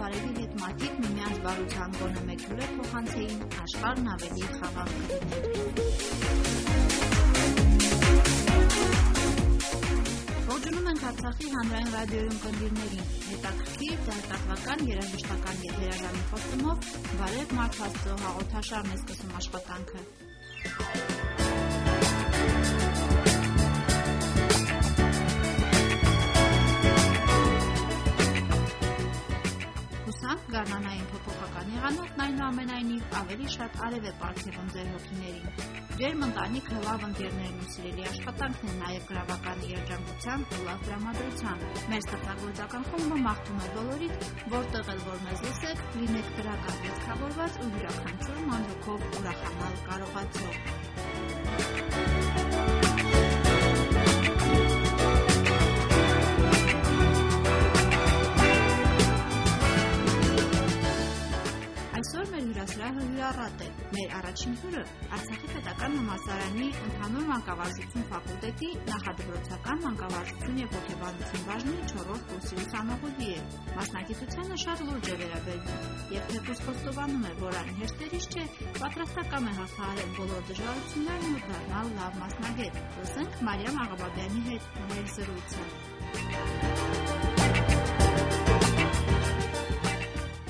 բարևի հետ մատիկ միմյանց բարության գոնե մեկ լուրը փոխանցեին, աշխարհն ավելի խաղաղ կլիներ։ Ողջունում ենք Արցախի հանրային ռադիոյում կնդիրներին։ Հետաքրքիր տեղեկատվական երաժշտական եւ հրաժարի խոստումով բարև մարդ Աստծո հաղորդաշարն է սկսում աշխատանքը։ գարնանային փոփոխական եղանոթն այնուամենայնիվ ավելի շատ արև է պարգևում ձեր հոգիներին։ Ջերմ ընտանիքը լավ ընկերներն ու սիրելի աշխատանքն են նաև գրավական երջանկության ու լավ դրամատրության։ Մեր ստեղծագործական խումբը մաղթում է բոլորիդ, որտեղ էլ որ մեզ լսեք, լինեք դրական դեպքավորված ու յուրաքանչյուր մանրուքով ուրախանալ կարողացող։ հյուրասրահը հյուրառատ է։ Մեր առաջին հյուրը Արցախի պետական համալսարանի ընդհանուր մանկավարժություն ֆակուլտետի նախադպրոցական մանկավարժություն եւ հոգեբանություն բաժնի 4-րդ կուրսի ուսանողուհի է։ Մասնագիտությանը շատ լուրջ է վերաբերվում եւ թեպուս խոստովանում է, որ այն հեշտերից չէ, պատրաստական է հաղթահարել բոլոր դժվարություններն ու դառնալ լավ մասնագետ։ Լսենք Մարիամ Աղաբաբյանի հետ մեր զրույցը։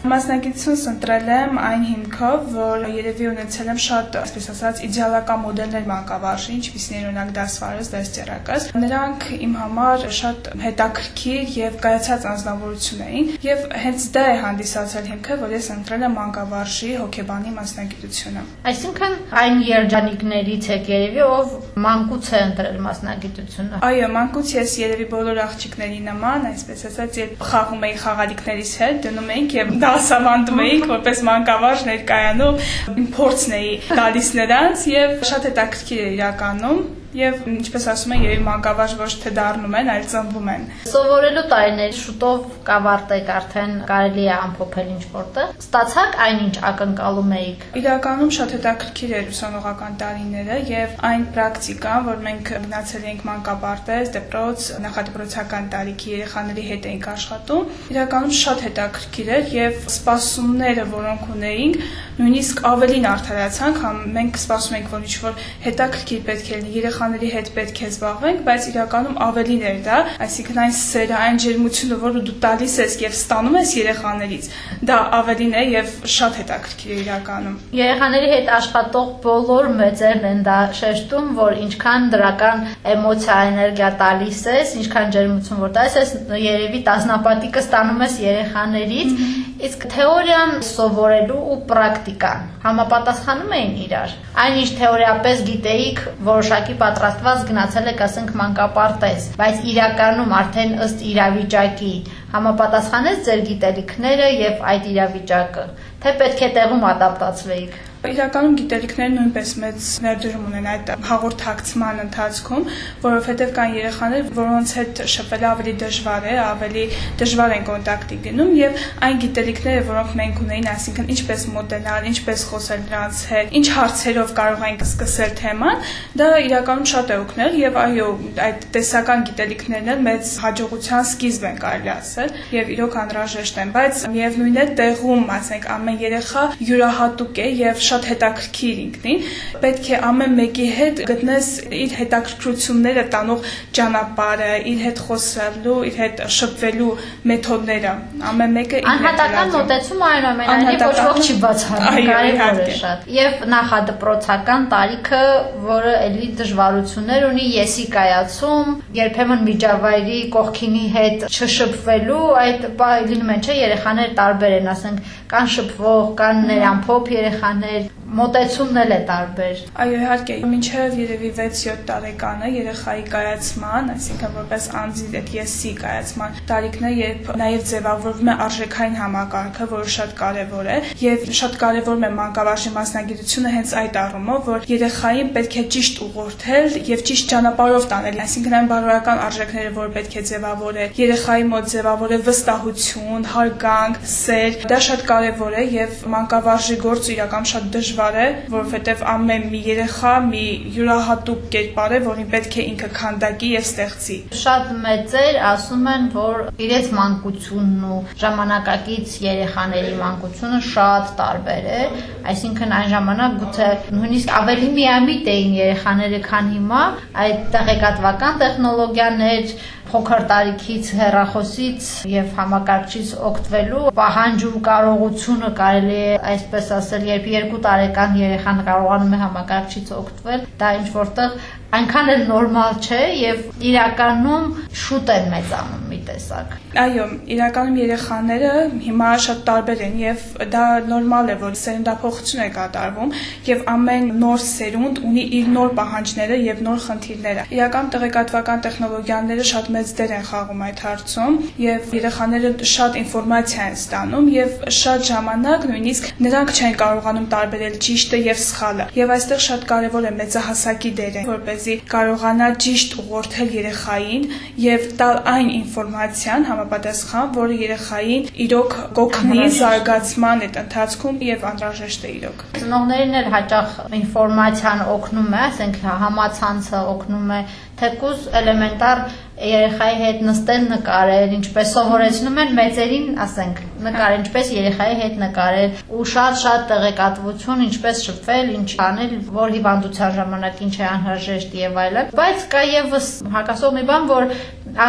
Մասնագիտություն ընտրել եմ այն հիմքով, որ երևի ունեցել եմ շատ, այսպես ասած, իդեալական մոդելներ մանկավարժի, ինչպիսին են օրինակ դասվարս, դասճերակս։ Նրանք իմ համար շատ հետաքրքիր եւ կայացած անձնավորություն էին, եւ հենց դա է հանդիսացել հիմքը, որ ես ընտրել եմ մանկավարժի հոգեբանի մասնագիտությունը։ Այսինքն այն երջանիկներից եք երևի, ով մանկուց է ընտրել մասնագիտությունը։ Այո, մանկուց ես երևի բոլոր աղջիկների նման, այսպես ասած, երբ խաղում էի խաղալիքներիս հետ, դնում էինք եւ դա դասավանդում էինք որպես մանկավարժ ներկայանու իմ փորձն էի տալիս նրանց եւ շատ հետաքրքիր էր իրականում եւ ինչպես ասում են, երևի մանկավարժ ոչ թե դառնում են, այլ ծնվում են։ Սովորելու տարիներ շուտով կավարտեք արդեն կարելի է ամփոփել ինչ որտեղ։ Ստացաք այնինչ ակնկալում էիք։ Իրականում շատ հետաքրքիր էր ուսանողական տարիները եւ այն պրակտիկան, որ մենք գնացել էինք մանկապարտեզ, դպրոց, նախադպրոցական տարիքի երեխաների հետ էինք աշխատում, իրականում շատ հետաքրքիր էր եւ սպասումները, որոնք ունեինք, նույնիսկ ավելին արդարացանք, համ մենք սպասում ենք, որ ինչ-որ հետաքրքիր պետք է լինի երեխաների հետ պետք է զբաղվենք, բայց իրականում ավելին էր դա, այսինքն այն սերը, այն ջերմությունը, որը դու տալիս ես եւ ստանում ես երեխաներից, դա ավելին է եւ շատ հետաքրքիր է իրականում։ Երեխաների հետ աշխատող բոլոր մեծերն են դա շեշտում, որ ինչքան դրական էմոցիա, էներգիա տալիս ես, ինչքան ջերմություն որ տալիս ես, երևի տասնապատիկը ստանում ես երեխաներից, իսկ թեորիան սովորելու ու պրակտիկան համապատասխանում էին իրար։ Այնինչ թեորիապես գիտեիք, որոշակի պատրաստված գնացել եք ասենք մանկապարտեզ, բայց իրականում արդեն ըստ իրավիճակի համապատասխանեց ձեր գիտելիքները եւ այդ իրավիճակը, թե պետք է տեղում ադապտացվեիք։ Իրականում գիտելիքները նույնպես մեծ ներդրում ունեն այդ հաղորդակցման ընթացքում, որովհետև կան երեխաներ, որոնց հետ շփվելը ավելի դժվար է, ավելի դժվար են կոնտակտի գնում եւ այն գիտելիքները, որոնք մենք ունեին, այսինքն ինչպես մոդելալ, ինչպես խոսել նրանց հետ, ինչ հարցերով կարող ենք սկսել թեման, դա իրականում շատ է օգնել եւ այո, այդ տեսական գիտելիքներն էլ մեծ հաջողության սկիզբ են կարելի ասել եւ իրոք անհրաժեշտ են, բայց միևնույն է տեղում, ասենք, ամեն երեխա յուրահատուկ է եւ շատ հետաքրքիր ինքնին, պետք է ամեն մեկի հետ գտնես իր հետաքրքրությունները տանող ճանապարհը, իր հետ խոսելու, իր հետ շփվելու մեթոդները։ Ամեն մեկը իր Անհատական մոտեցումը այնուամենայնիվ ոչ ոք չի բացառում, կարևոր է շատ։ Եվ նախադպրոցական տարիքը, որը էլի դժվարություններ ունի, եսի կայացում, երբեմն միջավայրի կողքինի հետ չշփվելու, այդ լինում են չէ երեխաներ տարբեր են, ասենք, կան շփվող, կան ներամփոփ երեխաներ, good մոտեցումն էլ է տարբեր։ Այո, իհարկե, մինչև երևի 6-7 տարեկանը երեխայի կայացման, այսինքն որպես անձի այդ եսի կայացման տարիքն է, երբ նաև ձևավորվում է արժեքային համակարգը, որը շատ կարևոր է, եւ շատ կարևոր է մանկավարժի մասնագիտությունը հենց այդ առումով, որ երեխային պետք է ճիշտ ուղղորդել եւ ճիշտ ճանապարհով տանել, այսինքն այն բարոյական արժեքները, որ պետք է ձևավորել, երեխայի մոտ ձևավորել վստահություն, հարգանք, սեր, դա շատ կարևոր է եւ մանկավարժի գործը իրական շատ դժվար դժվար է, որովհետև ամեն մի երեխա մի յուրահատուկ կերպար է, որին պետք է ինքը քանդակի եւ ստեղծի։ Շատ մեծեր ասում են, որ իրենց մանկությունն ու ժամանակակից երեխաների մանկությունը շատ տարբեր է, այսինքն այն ժամանակ գուցե նույնիսկ ավելի միամիտ էին երեխաները, քան հիմա, այդ տեղեկատվական տեխնոլոգիաներ փոքր տարիքից հեռախոսից եւ համակարգչից օգտվելու պահանջ ու կարողությունը կարելի է այսպես ասել, երբ 2 տարեկան երեխան կարողանում է համակարգչից օգտվել, դա ինչ որտեղ այնքան էլ նորմալ չէ եւ իրականում շուտ են մեծանում տեսակ։ Այո, իրականում երեխաները հիմա շատ տարբեր են եւ դա նորմալ է, որ սերնդափոխություն է կատարվում եւ ամեն նոր սերունդ ունի իր նոր պահանջները եւ նոր խնդիրները։ Իրական տեղեկատվական տեխնոլոգիաները շատ մեծ դեր են խաղում այդ հարցում եւ երեխաները շատ ինֆորմացիա են ստանում եւ շատ ժամանակ նույնիսկ նրանք չեն կարողանում տարբերել ճիշտը եւ սխալը։ Եվ այստեղ շատ կարեւոր է մեծահասակի դերը, որպես որպեսզի կարողանա ճիշտ ուղղորդել երեխային եւ տալ այն ինֆորմացիան համապատասխան, որը երեխային իրոք կօգնի զարգացման այդ ընթացքում եւ անհրաժեշտ է իրոք։ Ծնողներին էլ հաճախ ինֆորմացիան օգնում է, ասենք համացանցը օգնում է թեկուզ էլեմենտար երեխայի հետ նստել նկարել, ինչպես սովորեցնում են մեծերին, ասենք, նկարել, ինչպես երեխայի հետ նկարել ու շատ-շատ տեղեկատվություն, ինչպես շփվել, ինչ անել, որ հիվանդության ժամանակ ինչ է անհրաժեշտ եւ այլն։ Բայց կա եւս հակասող մի բան, որ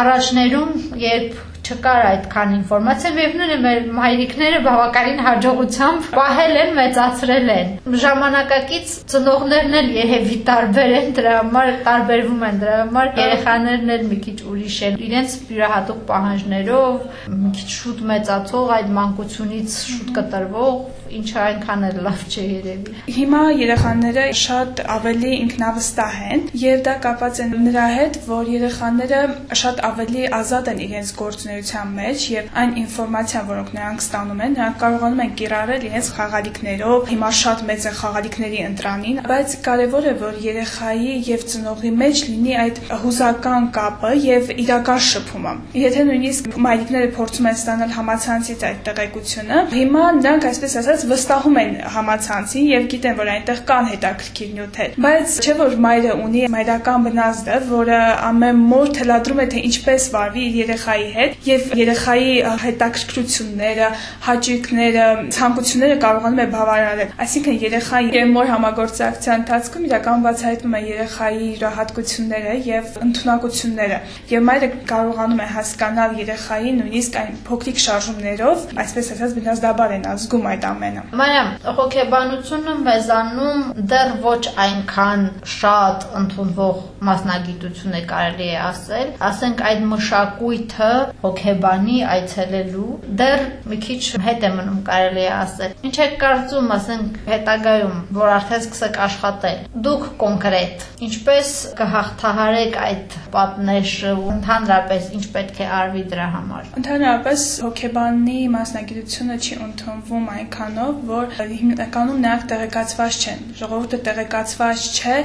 առաջներում, երբ չկար այդքան ինֆորմացիա, է մեր մայրիկները բավականին հաջողությամբ պահել են, մեծացրել են։ Ժամանակակից ծնողներն էլ երևի տարբեր են, դրա համար տարբերվում են, դրա համար երեխաներն էլ մի քիչ ուրիշ են։ Իրենց յուրահատուկ պահանջներով, մի քիչ շուտ մեծացող այդ մանկությունից շուտ կտրվող ինչը այնքան էլ լավ չէ երևի։ Հիմա երեխաները շատ ավելի ինքնավստահ են եւ դա կապված է նրա հետ, որ երեխաները շատ ավելի ազատ են իրենց գործունեության մեջ եւ այն ինֆորմացիան, որոնք նրանք ստանում են, նրանք կարողանում են կիրառել իրենց խաղալիքներով։ Հիմա շատ մեծ է խաղալիքների ընտրանին, բայց կարեւոր է, որ երեխայի եւ ծնողի մեջ լինի այդ հուզական կապը եւ իրական շփումը։ Եթե նույնիսկ մայրիկները փորձում են ստանալ համացանցից այդ տեղեկությունը, հիմա նրանք այսպես ասած ասած վստահում են համացանցին եւ գիտեն, որ այնտեղ կան հետաքրքիր նյութեր։ Բայց չէ որ մայրը ունի մայրական բնազդը, որը ամեն մոր թելադրում է թե ինչպես վարվի իր երեխայի հետ եւ երեխայի հետաքրքրությունները, հաճույքները, ցանկությունները կարողանում է բավարարել։ Այսինքն երեխայի եւ մոր համագործակցության ընթացքում իրական բացահայտվում է երեխայի յուրահատկությունները եւ ընտունակությունները։ Եվ մայրը կարողանում է հասկանալ երեխայի նույնիսկ այն փոքրիկ շարժումներով, այսպես ասած բնազդաբար են ազգում այդ ամենը ամենը։ Մարիամ, հոգեբանությունը մեզանում դեռ ոչ այնքան շատ ընդունվող մասնագիտություն է կարելի է ասել, ասենք այդ մշակույթը հոգեբանի այցելելու դեռ մի քիչ հետ է մնում կարելի է ասել։ Ինչ է կարծում, ասենք հետագայում, որ արդեն սկսեք աշխատել։ Դուք կոնկրետ ինչպես կհաղթահարեք այդ պատնեշը ու ընդհանրապես ինչ պետք է արվի դրա համար։ Ընդհանրապես հոգեբանի մասնագիտությունը չի ընդունվում այնքան նրանով, որ հիմնականում նրանք տեղեկացված չեն։ Ժողովուրդը տեղեկացված չէ,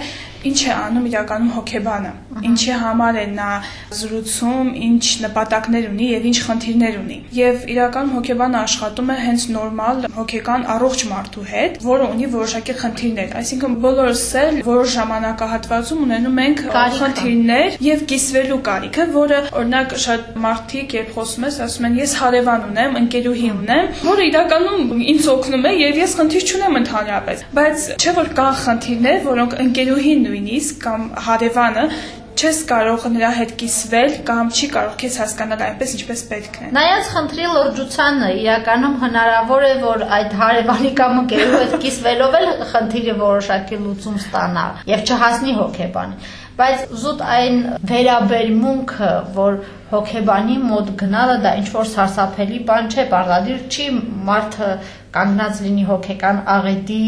ինչ է անում իրականում հոգեբանը, ինչի համար է նա զրուցում, ինչ նպատակներ ունի եւ ինչ խնդիրներ ունի։ Եվ իրականում հոգեբանը աշխատում է հենց նորմալ հոգեկան առողջ մարդու հետ, որը ունի որոշակի խնդիրներ։ Այսինքն բոլորս էլ որոշ ժամանակահատվածում ունենում ենք խնդիրներ եւ կիսվելու կարիքը, որը օրինակ շատ մարդիկ երբ խոսում ես, ասում են ես հարևան ունեմ, ընկերուհի ունեմ, որը իրականում ինձ օգնում է եւ ես խնդիր չունեմ ընդհանրապես։ Բայց չէ որ կան խնդիրներ, որոնք ընկերուհին նույնիսկ կամ հարևանը չես կարող նրա հետ կիսվել կամ չի կարող քեզ հասկանալ այնպես ինչպես պետք է։ Նայած խնդրի լրջությանը իրականում հնարավոր է որ այդ հարևանի կամ ընկերու հետ կիսվելով էլ խնդիրը որոշակի լուծում ստանա եւ չհասնի հոգեբանի բայց զուտ այն վերաբերմունքը, որ հոգեբանի մոտ գնալը դա ինչ որ սարսափելի բան չէ, բարձրադիր չի մարդը կանգնած լինի հոգեկան աղետի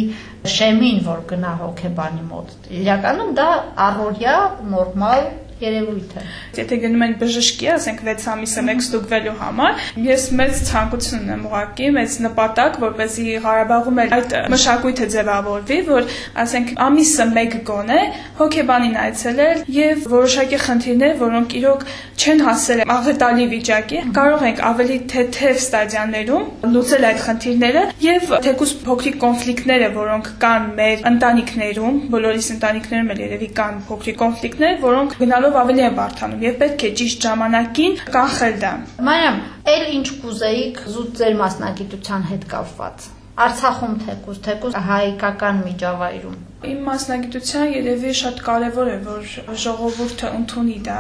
շեմին, որ գնա հոգեբանի մոտ։ Իրականում դա առօրյա նորմալ երևույթ է։ Եթե գնում են բժշկի, ասենք 6 ամիսը մեկ ստուգվելու համար, ես մեծ ցանկություն ունեմ ուղակի, մեծ նպատակ, որպեսզի Ղարաբաղում այդ մշակույթը ձևավորվի, որ ասենք ամիսը մեկ գոնե հոգեբանին այցելել եւ որոշակի խնդիրներ, որոնք իրոք չեն հասել աղետալի վիճակի, կարող ենք ավելի թեթև ստադիաներում լուծել այդ խնդիրները եւ թեկուզ փոքրիկ կոնֆլիկտները, որոնք կան մեր ընտանիքներում, բոլորիս ընտանիքներում էլ երևի կան փոքրիկ կոնֆլիկտներ, որոնք գնալով ավելի են բարթանում եւ պետք է ճիշտ ժամանակին կանխել դա։ Մարիամ, ել ինչ կուզեիք զուտ ձեր մասնագիտության հետ կապված։ Արցախում թեկուզ, թեկուզ հայկական միջավայրում։ Իմ մասնագիտության երևի շատ կարևոր է, որ ժողովուրդը ընդունի դա,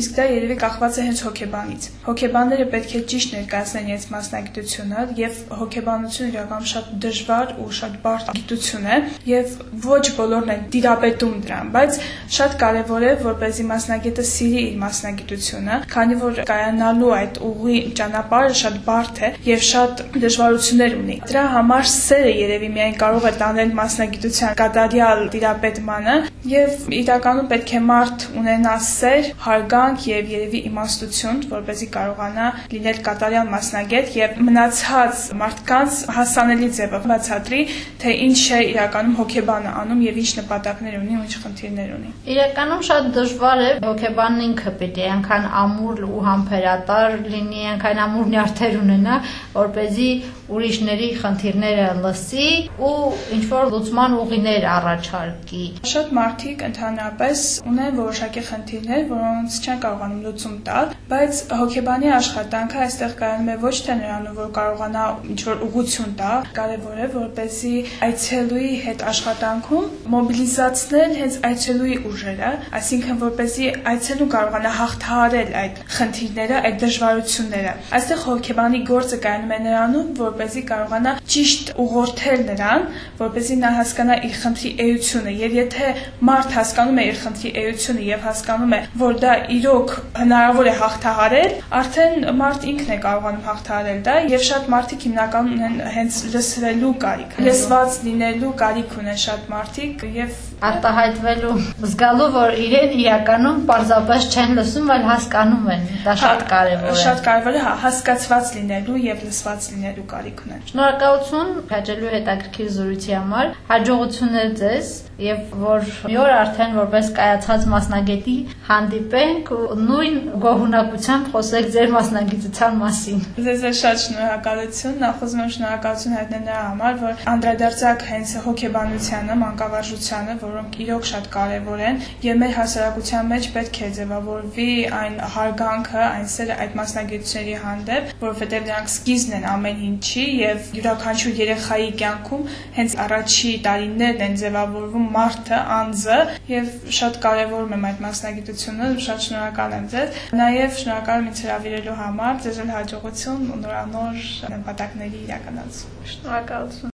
իսկ դա երևի կախված է հենց հոգեբանից։ Հոգեբանները պետք է ճիշտ ներկայացնեն իրենց մասնագիտությունը եւ հոգեբանությունը իրականում շատ դժվար ու շատ բարդ գիտություն է եւ ոչ բոլորն են դիրապետում դրան, բայց շատ կարևոր է, որպեսզի մասնագետը սիրի իր մասնագիտությունը, քանի որ կայանալու այդ ուղի ճանապարհը շատ բարդ է եւ շատ դժվարություններ ունի։ Դրա համար սերը երևի միայն կարող է տանել մասնագիտության կատարյալ տվյալ տիրապետմանը եւ իրականում պետք է մարդ ունենա սեր, հարգանք եւ երևի իմաստություն, որպեսզի կարողանա լինել կատարյալ մասնագետ եւ մնացած մարդկանց հասանելի ձևով բացատրի, թե ինչ է իրականում հոգեբանը անում եւ ինչ նպատակներ ունի ու ինչ խնդիրներ ունի։ Իրականում շատ դժվար է հոգեբանն ինքը պետք է այնքան ամուր ու համբերատար լինի, այնքան ամուր նյարդեր ունենա, որ เป զի ուրիշների խնդիրները լսի ու ինչ որ լուծման ուղիներ առաջարկի։ Շատ մարդիկ ընդհանրապես ունեն որոշակի խնդիրներ, որոնց չեն կարողանում լուծում տալ, բայց հոգեբանի աշխատանքը այստեղ կայանում է ոչ թե նրանով, որ կարողանա ինչ-որ ուղղություն տա, կարևոր է, որպեսզի այցելուի հետ աշխատանքում մոբիլիզացնել հենց այցելուի ուժերը, այսինքն որպեսզի այցելուն կարողանա հաղթահարել այդ խնդիրները, այդ դժվարությունները։ Այստեղ հոգեբանի գործը կայանում է նրանում, որպեսզի կարողանա ճիշտ ուղղորդել նրան, որպեսզի նա հասկանա իր խնդրի էությունը եւ եթե մարդ հասկանում է իր խնդրի էությունը եւ հասկանում է, որ դա իրոք հնարավոր է հաղթահարել, արդեն մարդ ինքն է կարողանում հաղթահարել դա եւ շատ մարդիկ հիմնականում ունեն հենց լսվելու կարիք, լսված լինելու կարիք ունեն շատ մարդիկ եւ արտահայտվելու զգալու որ իրեն իրականում պարզապես չեն լսում, այլ հասկանում են։ Դա շատ կարևոր է։ Շատ կարևոր է հասկացված լինելու եւ լսված լինելու կարիք ունեն։ Շնորհակալություն հաջելու հետաքրքիր զրույցի համար։ Հաջողություններ ձեզ եւ որ մի օր արդեն որպես կայացած մասնագետի հանդիպենք ու նույն գոհունակությամբ խոսենք ձեր մասնագիտության մասին։ Ձեզ շատ շնորհակալություն, նախ ուզում եմ շնորհակալություն հայտնել նրա համար, որ անդրադարձակ հենց հոգեբանությանը, մանկավարժությանը, որոնք իրոք շատ կարևոր են եւ մեր հասարակության մեջ պետք է ձևավորվի այն հարգանքը, այն սերը այդ մասնագետությունների հանդեպ, որովհետեւ դրանք սկիզբն են ամեն ինչի եւ յուրաքանչյուր երեխայի կյանքում հենց առաջի տարիներն են ձևավորվում մարդը, անձը եւ շատ կարեւորում եմ այդ մասնագիտությունը, շատ շնորհակալ եմ ձեզ։ Նաեւ շնորհակալ եմ ինձ հրավիրելու համար, ձեզ հաջողություն ու նորանոր նպատակների իրականացում։ Շնորհակալություն։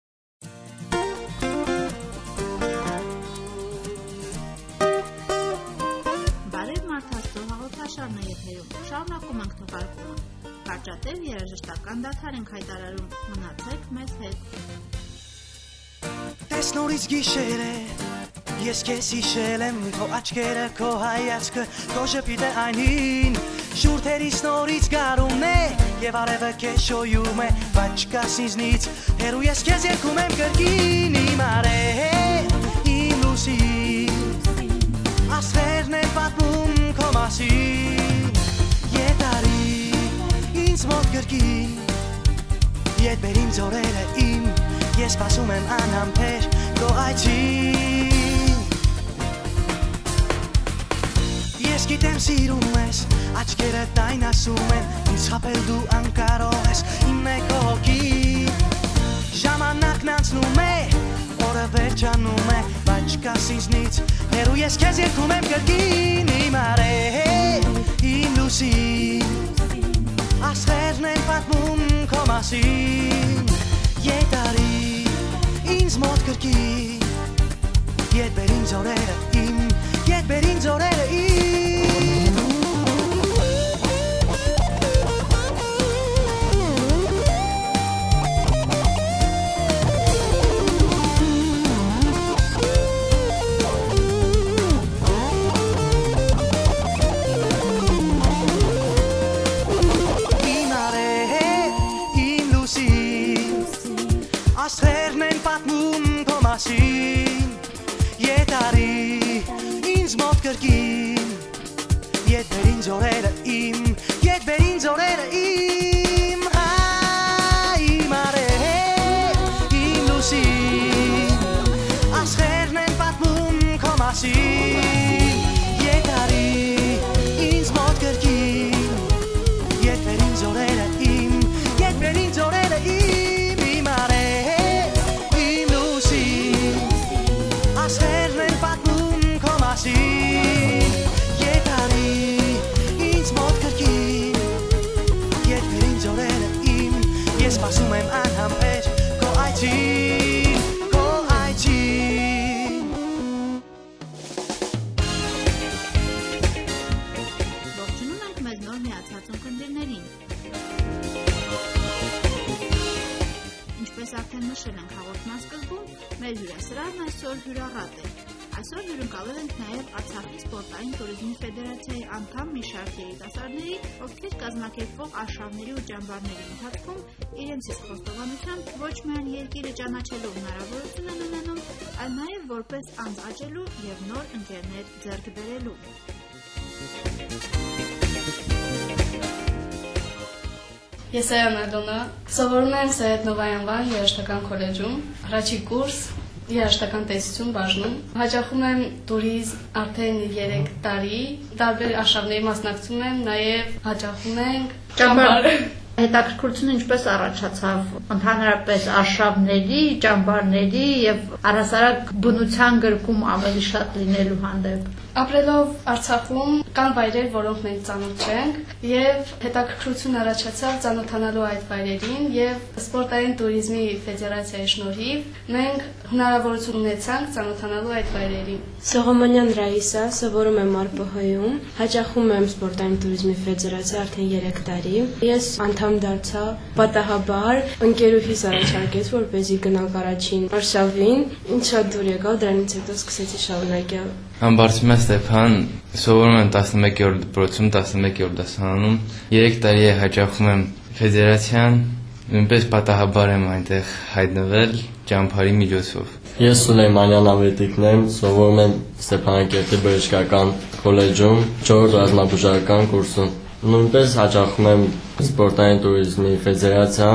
դաթար ենք հայտարարում։ Մնացեք մեզ հետ։ Տեսնորից գիշեր է Ես քեզ հիշել եմ քո աչքերը քո հայացքը քո շփիթը այնին Շուրթերից նորից գարումն է եւ արևը քեզ շոյում է բայց չկաս ինձնից հերու ես քեզ երկում եմ կրկին իմ արե իմ լուսի Աստղերն են պատմում քո մասին Ետարի ինձ մոտ կրկին Ետ բեր իմ ձորերը իմ Ես սպասում եմ անհամբեր քո այցին Ես գիտեմ սիրում ես աչքերը տայն ասում են ինձ խապել դու անկարող ես իմ մեկ հոգի Ժամանակն անցնում է օրը վերջանում է բայց չկաս ինձնից հերու ես քեզ երկում եմ կրկին իմ արե իմ լուսի Աստղերն են պատմում քո մասին Ետարի ինձ մոտ կրկի Ետ բեր ինձ օրերը իմ Ետ բեր ինձ օրերը իմ կրկին Ետ բեր ինձ օրերը իմ Ետ բեր ինձ օրերը իմ Թատրոնն այսօր հյուրառատ է։ Այսօր հյուրընկալել ենք նաև Արցախի սպորտային туриզմի ֆեդերացիայի անդամ մի շարք երիտասարդների, ովքեր կազմակերպվող արշավների ու ճամբարների ընթացքում իրենց իսկ խոստովանությամբ ոչ միայն երկիրը ճանաչելու հնարավորություն են ունենում, այլ նաև որպես անձ աճելու եւ նոր ընկերներ ձեռք բերելու։ Ես Այան Ադոնա, սովորում եմ Սայեդ Նովայանվան երաժշտական քոլեջում, առաջի կուրս, երաժշտական տեսություն բաժնում։ Հաճախում եմ տուրիզմ արդեն 3 տարի, տարբեր արշավների մասնակցում եմ, նաև հաճախում ենք ճամբար։ Հետաքրքրությունը ինչպես առաջացավ ընդհանրապես արշավների, ճամբարների եւ առասարակ բնության գրկում ավելի շատ լինելու հանդեպ։ Ապրելով Արցախում կան վայրեր, որոնք մենք ծանոթ չենք, եւ հետաքրքրություն առաջացավ ծանոթանալու այդ վայրերին եւ Սպորտային туриզմի ֆեդերացիայի շնորհիվ մենք հնարավորություն ունեցանք ծանոթանալու այդ վայրերին։ Սողոմոնյան Ռայիսա սովորում եմ ԱՌՊՀ-ում, հաճախում եմ Սպորտային туриզմի ֆեդերացիա արդեն 3 տարի։ Ես անդամ դարձա պատահաբար ընկերուհիս առաջարկեց, որպեսզի գնանք առաջին Վարշավին, ինչ շատ դուր եկավ, դրանից հետո սկսեցի շարունակել Համբարձում եմ Ստեփան, սովորում եմ 11-րդ դպրոցում, 11-րդ դասարանում։ 3 տարի է հաճախում եմ ֆեդերացիան, նույնպես պատահաբար եմ այնտեղ հայտնվել ճամփարի միջոցով։ Ես Սուլեյմանյան Ավետիկն եմ, սովորում եմ Ստեփանակերտի բժշկական քոլեջում, 4 ռազմաբուժական կուրսում։ Նույնպես հաջողվում եմ սպորտային туриզմի ֆեդերացիա,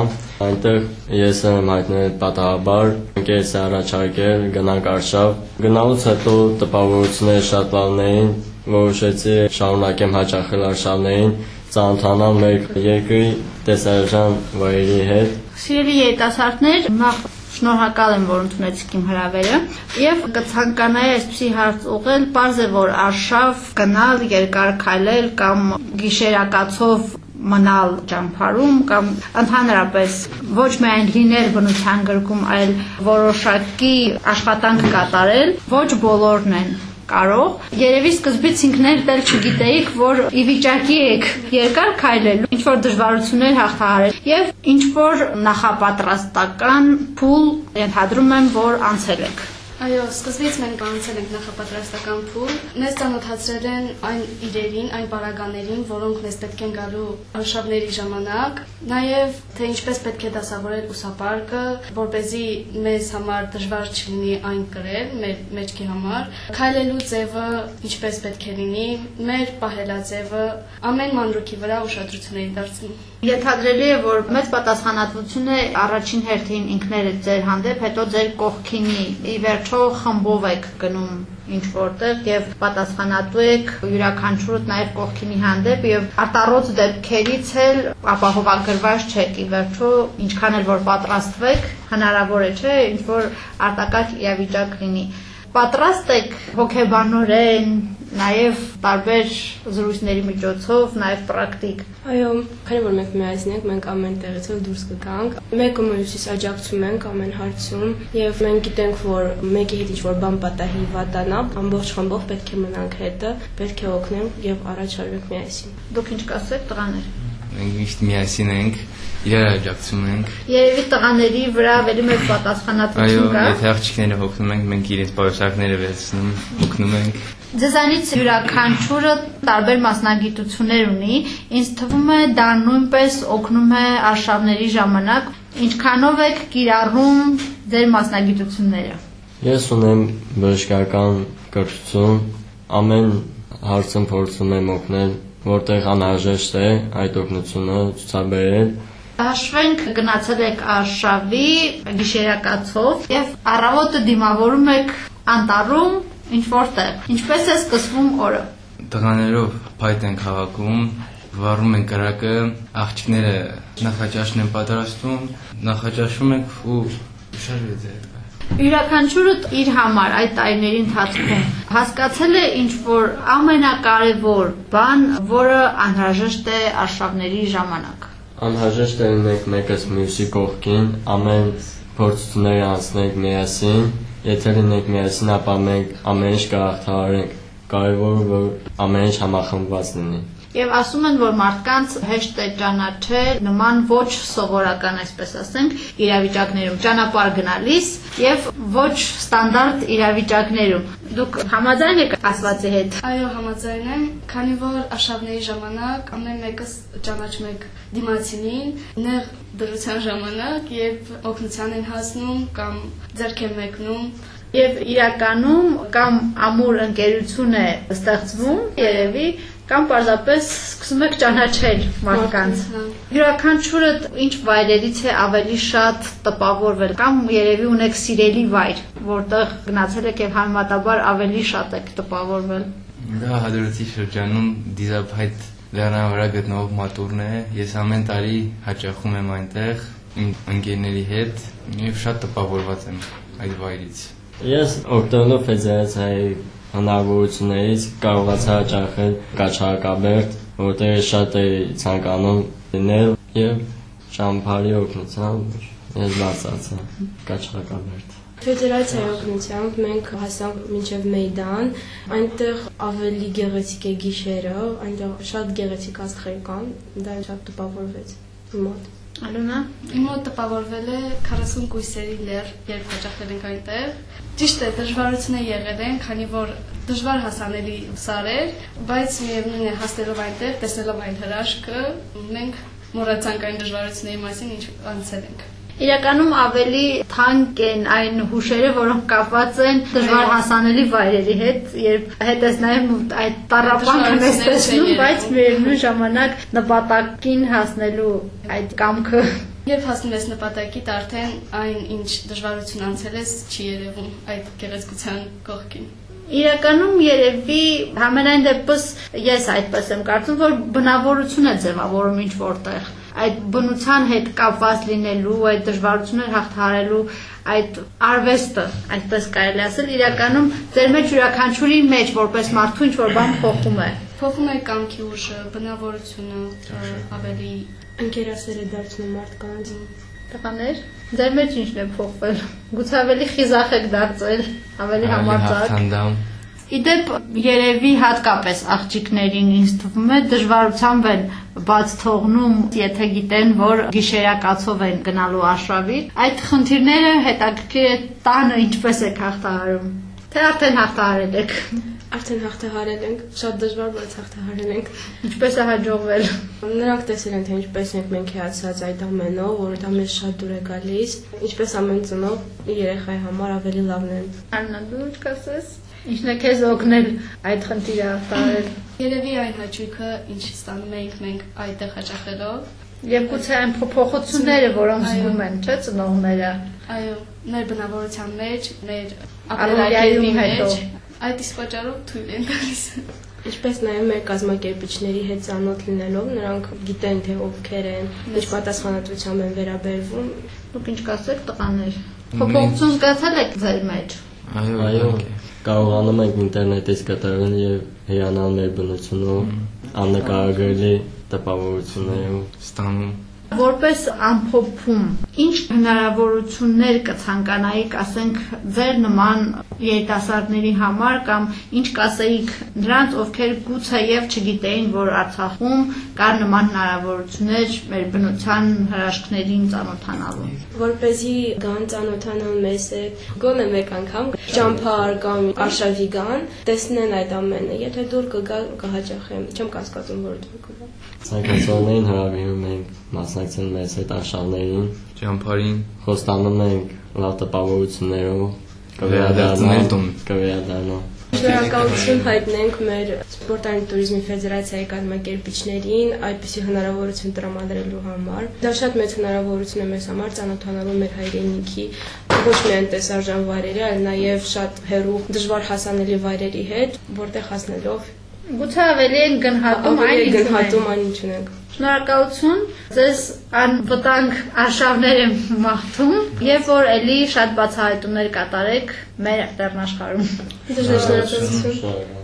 այնտեղ ես եմ հայտնել պատահաբար, ընկերս առաջարկել գնանք Արշավ։ Գնալուց հետո տպավորությունները շատ լավն էին, որոշեցի շարունակեմ հաճախել Արշավներին, ծանոթանալ մեր երկրի տեսարժան վայրերի հետ։ Սիրելի երիտասարդներ, նախ շնորհակալ եմ, որ ընդունեցիք իմ հրավերը եւ կցանկանայի այսպեսի հարց ուղղել, parz է որ արշավ գնալ, երկար քայլել կամ գիշերակացով մնալ ճամփարում կամ ընդհանրապես ոչ միայն լինել բնության գրկում, այլ որոշակի աշխատանք կատարել, ոչ բոլորն են կարող։ Երևի սկզբից ինքներդ էլ չգիտեիք, որ ի վիճակի եք երկար քայլելու, ինչ որ դժվարություններ հաղթահարել եւ ինչ որ նախապատրաստական փուլ ենթադրում եմ, որ անցել եք։ Այո, սկզբից մենք անցել ենք նախապատրաստական փուլ։ Մեզ ծանոթացրել են այն իրերին, այն պարագաներին, որոնք մեզ պետք են գալու արշավների ժամանակ, նաև թե ինչպես պետք է դասավորել ուսապարկը, որ เป զի մեզ համար դժվար չլինի այն կրել մեր մեջքի համար, քայլելու ձևը ինչպես պետք է լինի, մեր պահելաձևը, ամեն մանրուքի վրա ուշադրություն էին դարձնում։ Ենթադրելի է, որ մեծ պատասխանատվություն է առաջին հերթին ինքներդ ձեր հանդեպ, հետո ձեր կողքինի։ Ի վերջո խմբով եք գնում ինչ որտեղ եւ պատասխանատու եք յուրաքանչյուրդ նաեւ կողքինի հանդեպ եւ արտառոց դեպքերից էլ ապահովագրված չեք ի վերջո ինչքան էլ որ պատրաստվեք հնարավոր է չէ ինչ որ արտակարգ իրավիճակ լինի պատրաստ եք հոգեբանորեն նաև տարբեր զրույցների միջոցով, նաև պրակտիկ։ Այո, քանի որ մենք միասին ենք, մենք ամեն տեղից էլ դուրս կգանք։ Մեկը մյուսից աջակցում ենք ամեն հարցում, եւ մենք գիտենք, որ մեկի հետ ինչ-որ բան պատահի, վատանա, ամբողջ խմբով պետք է մնանք հետը, պետք է օգնենք եւ առաջ արվենք միասին։ Դուք ինչ կասեք, տղաներ։ Մենք միշտ միասին ենք, իրար աջակցում ենք։ Երևի տղաների վրա ավելի մեծ Այո, պատասխանատվություն կա։ եթե աղջիկները հոգնում ենք, մենք իրենց պայուսակները վերցնում, օգնում ենք։ Ձեզանից յուրաքանչյուրը տարբեր մասնագիտություններ ունի։ Ինձ թվում է դա նույնպես օգնում է արշավների ժամանակ։ Ինչքանով եք կիրառում ձեր մասնագիտությունները։ Ես ունեմ բժշկական կրթություն, ամեն հարցում փորձում եմ օգնել, որտեղ անհրաժեշտ է այդ օգնությունը ցուցաբերել Հաշվենք գնացել եք Արշավի գիշերակացով եւ առավոտը դիմավորում եք անտառում ինչ որտեղ։ Ինչպես է սկսվում օրը։ Տղաներով փայտ են քաղաքում, վառում են կրակը, աղջիկները նախաճաշն են պատրաստում, նախաճաշում ենք ու շարժվեց է։ Յուրաքանչյուրը իր համար այդ տարիների ընթացքում հասկացել է ինչ որ ամենակարևոր բան, որը անհրաժեշտ է արշավների ժամանակ։ Անհրաժեշտ է լինենք մեկս մյուսի կողքին, ամեն փորձությունները անցնենք միասին, եթե լինենք միասին, ապա մենք ամեն ինչ կհաղթահարենք։ Կարևորը որ ամեն ինչ համախմբված լինի։ Եվ ասում են, որ մարդկանց հեշտ է ճանաչել նման ոչ սովորական, այսպես ասենք, իրավիճակներում ճանապարհ գնալիս եւ ոչ ստանդարտ իրավիճակներում։ Դուք համաձայն եք ասվածի հետ։ Այո, համաձայն եմ, քանի որ արշավների ժամանակ ամեն մեկս ճանաչում եք դիմացինին, նեղ դրության ժամանակ, երբ օգնության են հասնում կամ ձեռք են մեկնում, Եվ իրականում կամ ամուր ընկերություն է ստեղծվում, երևի, կամ պարզապես սկսում եք ճանաչել մարդկանց։ Յուրաքանչյուրը ինչ վայրերից է ավելի շատ տպավորվել կամ երևի ունեք սիրելի վայր, որտեղ գնացել եք եւ համեմատաբար ավելի շատ եք տպավորվել։ Դա հադրութի շրջանում դիզափայտ լեռան վրա գտնվող մատուրն է։ Ես ամեն տարի հաճախում եմ այնտեղ իմ ընկերների հետ եւ շատ տպավորված եմ այդ վայրից։ Ես օգտվելով ֆեդերացիայի հնարավորություններից կարողացա հաճախել Կաչակաբերդ, որտեղ շատ էի ցանկանում լինել եւ ճամփարի օգնությամբ ես բացացա Կաչակաբերդ։ Ֆեդերացիայի օգնությամբ մենք հասանք մինչև Մեյդան, այնտեղ ավելի գեղեցիկ է գիշերը, այնտեղ շատ գեղեցիկ աստղեր կան, դա շատ տպավորվեց մոտ։ Ալոնա, Իմ մոտ տպավորվել է 40 կույսերի լեր, երբ հաճախել ենք այնտեղ։ Ճիշտ է, դժվարություն է եղել են, քանի որ դժվար հասանելի սարեր, բայց միևնույն է հասնելով այնտեղ, տեսնելով այն հրաշքը, մենք մոռացանք այն դժվարությունների մասին, ինչ անցել ենք։ Իրականում ավելի թանկ են այն հուշերը, որոնք կապված են դժվար հասանելի վայրերի հետ, երբ հետ ես նայում ու այդ տարապանքը ես տեսնում, բայց միևնույն ժամանակ նպատակին հասնելու այդ կամքը Երբ հասնում ես նպատակիդ, արդեն այն ինչ դժվարություն անցել ես, չի երևում այդ գեղեցկության կողքին։ Իրականում երևի համենայն դեպս ես այդպես եմ կարծում, որ բնավորություն է ձևավորում ինչ որտեղ այդ բնության հետ կապված լինելու, այդ դժվարություններ հաղթահարելու այդ արվեստը, այդպես կարելի ասել, իրականում ձեր մեջ յուրաքանչյուրի մեջ որպես մարդու ինչ որ բան փոխում է։ Փոխում է կամքի ուժը, բնավորությունը, ավելի Ընկերասեր է դարձնում մարդկանց։ Տղաներ, ձեր մեջ ինչն է փոխվել։ Գուցե ավելի խիզախ եք դարձել, ավելի համարձակ։ հաղթանդամ Իդեպ երևի հատկապես աղջիկներին ինձ թվում է դժվարությամբ են բաց թողնում, եթե գիտեն, որ գիշերակացով են գնալու արշավի։ Այդ խնդիրները հետաքրքիր է տանը ինչպես եք հաղթահարում։ Թե արդեն հաղթահարել եք։ Արդեն հաղթահարել ենք, շատ դժվար բայց հաղթահարել ենք։ Ինչպես է հաջողվել։ Նրանք տեսել են թե ինչպես ենք մենք հիացած այդ ամենով, որ դա մեզ շատ դուր է գալիս, ինչպես ամեն ծնող երեխայի համար ավելի լավն է։ Աննա, դու ինչ կասես։ Ինչն է քեզ օգնել այդ խնդիրը հաղթահարել։ երևի այն հաճույքը, ինչ ստանում ենք մենք այդտեղ հաճախելով, Եվ գուցե այն փոփոխությունները, որոնք զգում են, չէ՞ ծնողները։ այո, մեր բնավորության մեջ, մեր ապրելակերպի մեջ, այդ իսկ պատճառով թույլ են գալիս։ Ինչպես նաև մեր կազմակերպիչների հետ ծանոթ լինելով, նրանք գիտեն թե ովքեր են, ինչ պատասխանատվությամբ են վերաբերվում, Դուք ինչ կասեք տղաներ։ Փոփոխություն զգացել եք ձեր մեջ։ Այո, Այո, կարողանում ենք ինտերնետից գտնել եւ հիանալ մեր բնությունով, աննկարագրելի տպավորություններով։ Ստանում Որպես ամփոփում, ինչ հնարավորություններ կցանկանայիք, ասենք, ձեր նման երիտասարդների համար կամ ինչ կասեիք նրանց, ովքեր գուցեև չգիտեին, որ Արցախում կար նման հնարավորություններ մեր բնության հրաշքներին ծանոթանալու։ որ เป զի գան ծանոթանան մեզ հետ, գոնե մեկ անգամ ճամփար կամ արշավի գան, տեսնեն այդ ամենը։ Եթե դուր կգա, կհաճախեմ։ Չեմ կասկածում, որ դուր կգա ցանկացողներին հրավիրում ենք մասնակցել մեզ հետ արշավներին, ճամփարին, խոստանում ենք լավ տպավորություններով, կվերադառնալ տուն, կվերադառնալ։ Շնորհակալություն հայտնենք մեր Սպորտային туриզմի ֆեդերացիայի կազմակերպիչներին այդպիսի հնարավորություն տրամադրելու համար։ Դա շատ մեծ հնարավորություն է մեզ համար ճանաչանալու մեր հայրենիքի ոչ միայն տեսարժան վայրերի, այլ նաև շատ հերու դժվար հասանելի վայրերի հետ, որտեղ հասնելով Գուցե ավելի են գնահատում այն ինչ գնահատում այն ինչ ունենք։ Շնորհակալություն։ Ձեզ անվտանգ արշավներ եմ մաղթում եւ որ ելի շատ բացահայտումներ կատարեք մեր դեռնաշխարհում։ Դժվար շնորհակալություն։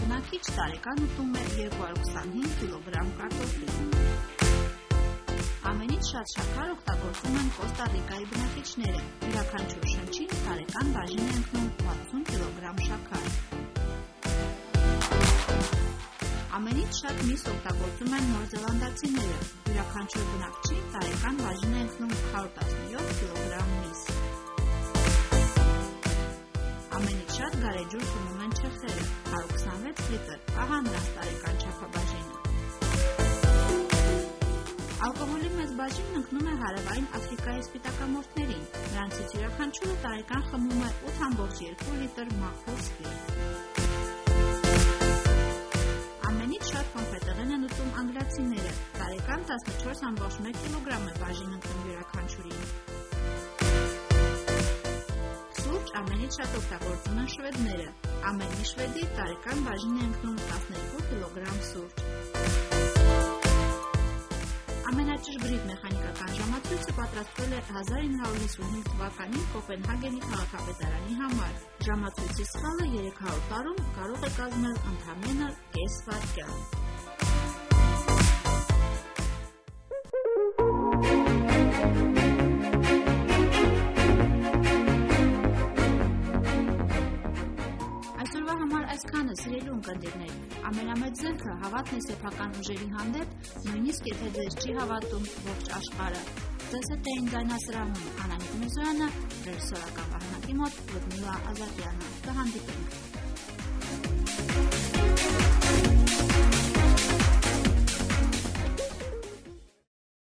բնակիչ տարեկան ուտում է 225 կիլոգրամ կարտոֆիլ։ Ամենից շատ շաքար օգտագործում են Կոստա Ռիկայի բնակիչները։ Յուրաքանչյուր շնչին տարեկան բաժին է ընկնում 60 կիլոգրամ շաքար։ Ամենից շատ միս օգտագործում են նորզելանդացիները։ Յուրաքանչյուր բնակչի տարեկան բաժին է ընկնում 117 կիլոգրամ միս։ Ամենից շատ գարեջուր խմում են չեխերը՝ 126 լիտր։ Ահա նրանց տարեկան չափաբաժինը։ Ալկոհոլի մեծ բաժինն ընկնում է հարավային Աֆրիկայի սպիտակամորթներին։ Նրանցից յուրաքանչյուրը տարեկան խմում է 8.2 լիտր մաքուր սպիրտ։ Ամենից շատ կոնֆետեղեն են ուտում անգլիացիները։ Տարեկան 14.1 կիլոգրամ է բաժին ընկնում յուրաքանչյուրին։ ամենից շատ օգտագործում են շվեդները։ Ամեն մի շվեդի տարեկան բաժին է ընկնում 12 կիլոգրամ սուրճ։ Ամենաճշգրիտ մեխանիկական ժամացույցը պատրաստվել է 1955 թվականին Կոպենհագենի քաղաքապետարանի համար։ Ժամացույցի սխալը 300 տարում կարող է կազմել ընդամենը կես վայրկյան։ Հայաստանը սիրելու ընկերներ, ամենամեծ զենքը հավատն է սեփական ուժերի հանդեպ, նույնիսկ եթե ձեզ չի հավատում ողջ աշխարհը։ Ձեզ հետ էին Դանասրահում Անահիտ Մուսոյանը, ռեժիսորական վահանակի մոտ Լյուդմիլա Ազատյանը։ Կհանդիպենք։ Thank you